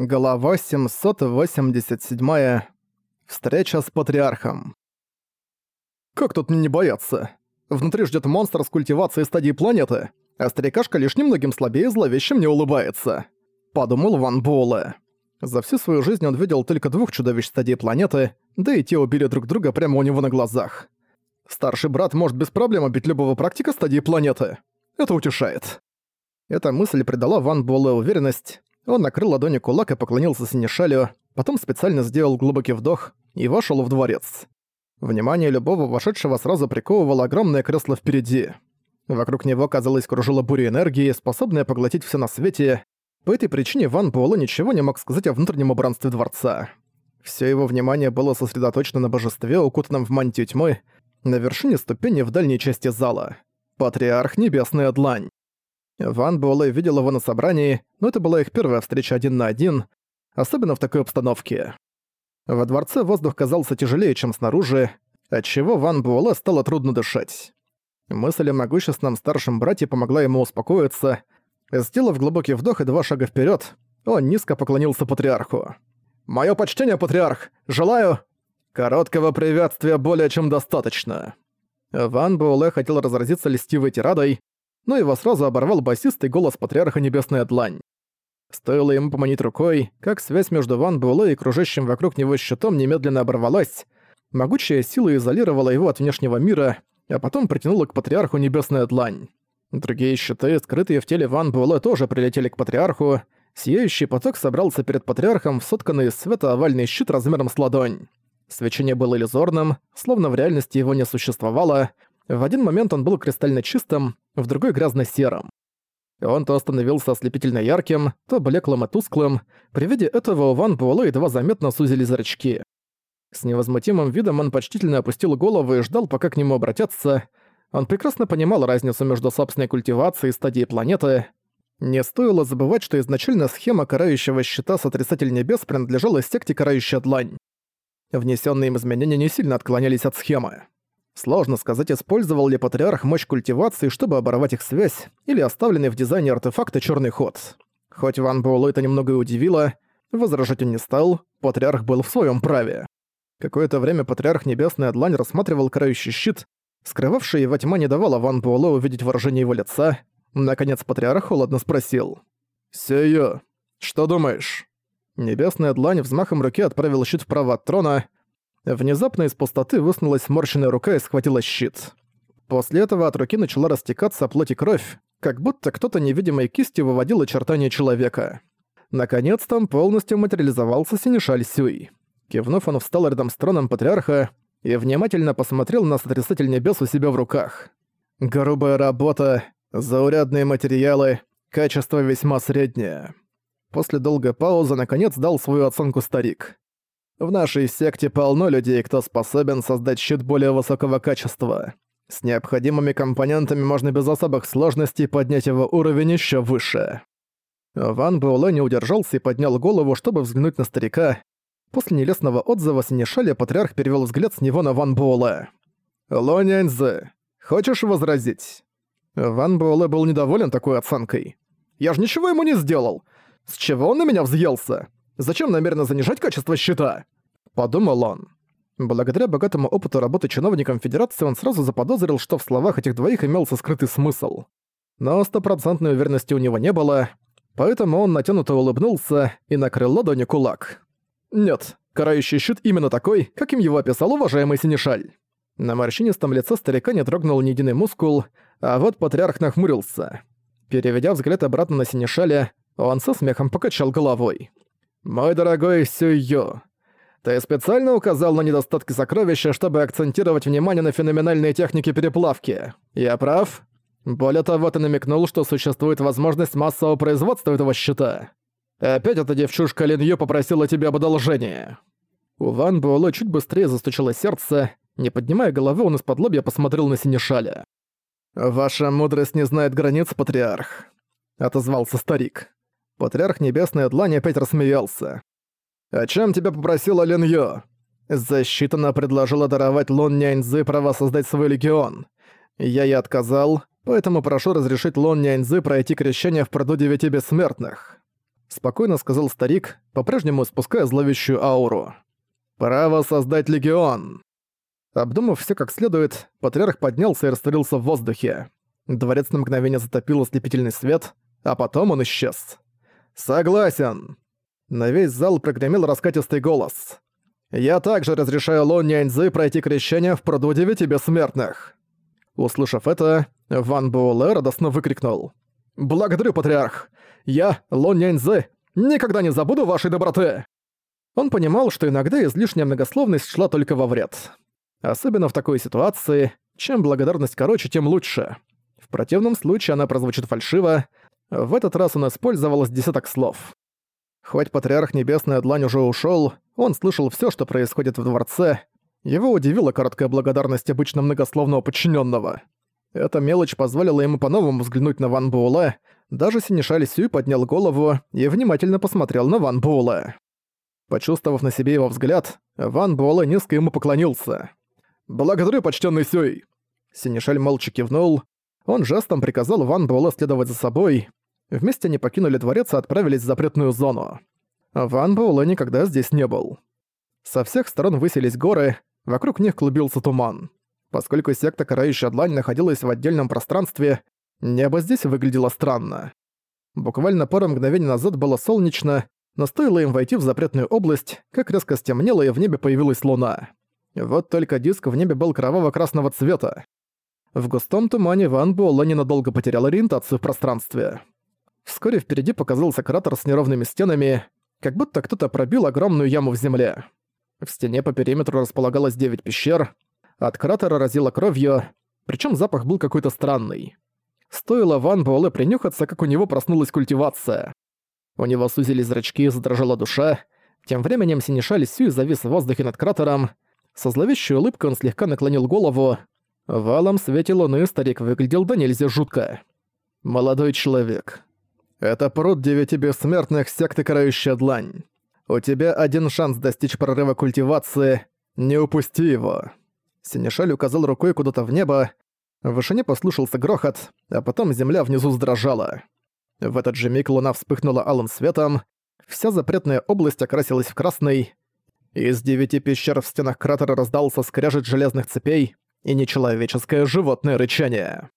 Глава 787. Встреча с патриархом. Как тут мне не бояться? Внутри ждет монстр с культивацией стадии планеты, а старикашка лишь немногим слабее и зловеще мне улыбается. Подумал Ван Буэлэ. За всю свою жизнь он видел только двух чудовищ стадии планеты, да и те убили друг друга прямо у него на глазах. Старший брат может без проблем убить любого практика стадии планеты. Это утешает. Эта мысль придала Ван Буэлэ уверенность, он накрыл ладони кулак и поклонился Синишалю, потом специально сделал глубокий вдох и вошел в дворец. Внимание любого вошедшего сразу приковывало огромное кресло впереди. Вокруг него, казалось, кружила буря энергии, способная поглотить все на свете. По этой причине Ван Буэлэ ничего не мог сказать о внутреннем убранстве дворца. Все его внимание было сосредоточено на божестве, укутанном в мантию тьмы, на вершине ступени в дальней части зала. Патриарх Небесная Длань. Ван Буэлэ видел его на собрании, но это была их первая встреча один на один, особенно в такой обстановке. Во дворце воздух казался тяжелее, чем снаружи, отчего Ван Буэлэ стало трудно дышать. Мысль о могущественном старшем брате помогла ему успокоиться. Сделав глубокий вдох и два шага вперед, он низко поклонился патриарху. «Моё почтение, патриарх! Желаю...» «Короткого приветствия более чем достаточно». Ван Буэлэ хотел разразиться льстивой тирадой, но его сразу оборвал басистый голос Патриарха Небесная Длань. Стоило ему поманить рукой, как связь между Ван Буэлэ и кружащим вокруг него щитом немедленно оборвалась. Могучая сила изолировала его от внешнего мира, а потом притянула к Патриарху Небесная Длань. Другие щиты, скрытые в теле Ван Буэлэ, тоже прилетели к Патриарху. Сияющий поток собрался перед Патриархом в сотканный из света овальный щит размером с ладонь. Свечение было иллюзорным, словно в реальности его не существовало, в один момент он был кристально чистым, в другой грязно-серым. Он то становился ослепительно ярким, то блеклым и тусклым. При виде этого у Ван Буэлэ едва заметно сузили зрачки. С невозмутимым видом он почтительно опустил голову и ждал, пока к нему обратятся. Он прекрасно понимал разницу между собственной культивацией и стадией планеты. Не стоило забывать, что изначально схема карающего щита с отрицатель небес принадлежала секте Карающая Длань. Внесенные им изменения не сильно отклонялись от схемы. Сложно сказать, использовал ли Патриарх мощь культивации, чтобы оборвать их связь, или оставленный в дизайне артефакта черный ход. Хоть Ван Буэлло это немного и удивило, возражать он не стал, Патриарх был в своем праве. Какое-то время Патриарх Небесная Длань рассматривал крающий щит, скрывавший его тьма не давала Ван Буэлло увидеть выражение его лица. Наконец Патриарх холодно спросил. «Сею, что думаешь?» Небесная Длань взмахом руки отправил щит вправо от трона, Внезапно из пустоты высунулась сморщенная рука и схватила щит. После этого от руки начала растекаться плоть и кровь, как будто кто-то невидимой кистью выводил очертания человека. Наконец там полностью материализовался Синишаль Сюй. Кивнув, он встал рядом с троном Патриарха и внимательно посмотрел на Сотрясатель Небес у себя в руках. Грубая работа, заурядные материалы, качество весьма среднее. После долгой паузы наконец дал свою оценку старик. В нашей секте полно людей, кто способен создать щит более высокого качества. С необходимыми компонентами можно без особых сложностей поднять его уровень еще выше. Ван Буэлэ не удержался и поднял голову, чтобы взглянуть на старика. После нелестного отзыва Синишаля патриарх перевел взгляд с него на Ван Буэлэ. «Ло Няньзы, хочешь возразить?» Ван Буэлэ был недоволен такой оценкой. «Я же ничего ему не сделал! С чего он на меня взъелся? Зачем намеренно занижать качество щита?» Подумал он. Благодаря богатому опыту работы чиновником Федерации он сразу заподозрил, что в словах этих двоих имелся скрытый смысл. Но стопроцентной уверенности у него не было, поэтому он натянуто улыбнулся и накрыл ладони кулак. «Нет, карающий щит именно такой, каким его описал уважаемый Синишаль». На морщинистом лице старика не дрогнул ни единый мускул, а вот патриарх нахмурился. Переведя взгляд обратно на Синишаля, он со смехом покачал головой. «Мой дорогой Сюйо, ты специально указал на недостатки сокровища, чтобы акцентировать внимание на феноменальные техники переплавки. Я прав? Более того, ты намекнул, что существует возможность массового производства этого щита. Опять эта девчушка Лин Ю попросила тебя об одолжении». У Ван Буэлэ чуть быстрее застучало сердце. Не поднимая головы, он из-под лобья посмотрел на Синишаля. «Ваша мудрость не знает границ, патриарх», — отозвался старик. Патриарх Небесной Длань опять рассмеялся. «О чем тебя попросила Лин Йо?» Засчитана предложила даровать Лон Няньзы право создать свой легион. Я ей отказал, поэтому прошу разрешить Лон Няньзы пройти крещение в пруду девяти бессмертных. — спокойно сказал старик, по-прежнему спуская зловещую ауру. «Право создать легион!» Обдумав все как следует, патриарх поднялся и растворился в воздухе. Дворец на мгновение затопил ослепительный свет, а потом он исчез. «Согласен!» На весь зал прогремел раскатистый голос. «Я также разрешаю Лон Няньзы пройти крещение в пруду девяти бессмертных!» Услышав это, Ван Буэлэ радостно выкрикнул. «Благодарю, патриарх! Я, Лон Няньзы, никогда не забуду вашей доброты!» Он понимал, что иногда излишняя многословность шла только во вред. Особенно в такой ситуации, чем благодарность короче, тем лучше. В противном случае она прозвучит фальшиво, в этот раз он использовал с десяток слов. Хоть Патриарх Небесная Длань уже ушёл, он слышал всё, что происходит в дворце. Его удивила короткая благодарность обычно многословного подчинённого. Эта мелочь позволила ему по-новому взглянуть на Ван Буэлэ, даже Синишаль Сюй поднял голову и внимательно посмотрел на Ван Буэлэ. Почувствовав на себе его взгляд, Ван Буэлэ низко ему поклонился. «Благодарю, почтенный Сюй!» Синишаль молча кивнул. Он жестом приказал Ван Буэлэ следовать за собой. Вместе они покинули дворец и отправились в запретную зону. Ван Буэлэ никогда здесь не был. Со всех сторон высились горы, вокруг них клубился туман. Поскольку секта Карающая Длань находилась в отдельном пространстве, небо здесь выглядело странно. Буквально пару мгновений назад было солнечно, но стоило им войти в запретную область, как резко стемнело и в небе появилась луна. Вот только диск в небе был кроваво-красного цвета. В густом тумане Ван Буэлэ ненадолго потерял ориентацию в пространстве. Вскоре впереди показался кратер с неровными стенами, как будто кто-то пробил огромную яму в земле. В стене по периметру располагалось девять пещер, от кратера разило кровью, причем запах был какой-то странный. Стоило Ван Буэлэ принюхаться, как у него проснулась культивация. У него сузились зрачки задрожала душа. Тем временем Синишаль Сюй завис в воздухе над кратером. Со зловещей улыбкой он слегка наклонил голову. В алом свете луны старик выглядел до нельзя жутко. «Молодой человек, это пруд девяти бессмертных секты Карающая Длань. У тебя один шанс достичь прорыва культивации. Не упусти его». Синишаль указал рукой куда-то в небо. В вышине послушался грохот, а потом земля внизу сдрожала. В этот же миг луна вспыхнула алым светом, вся запретная область окрасилась в красный. Из девяти пещер в стенах кратера раздался скрежет железных цепей и нечеловеческое животное рычание.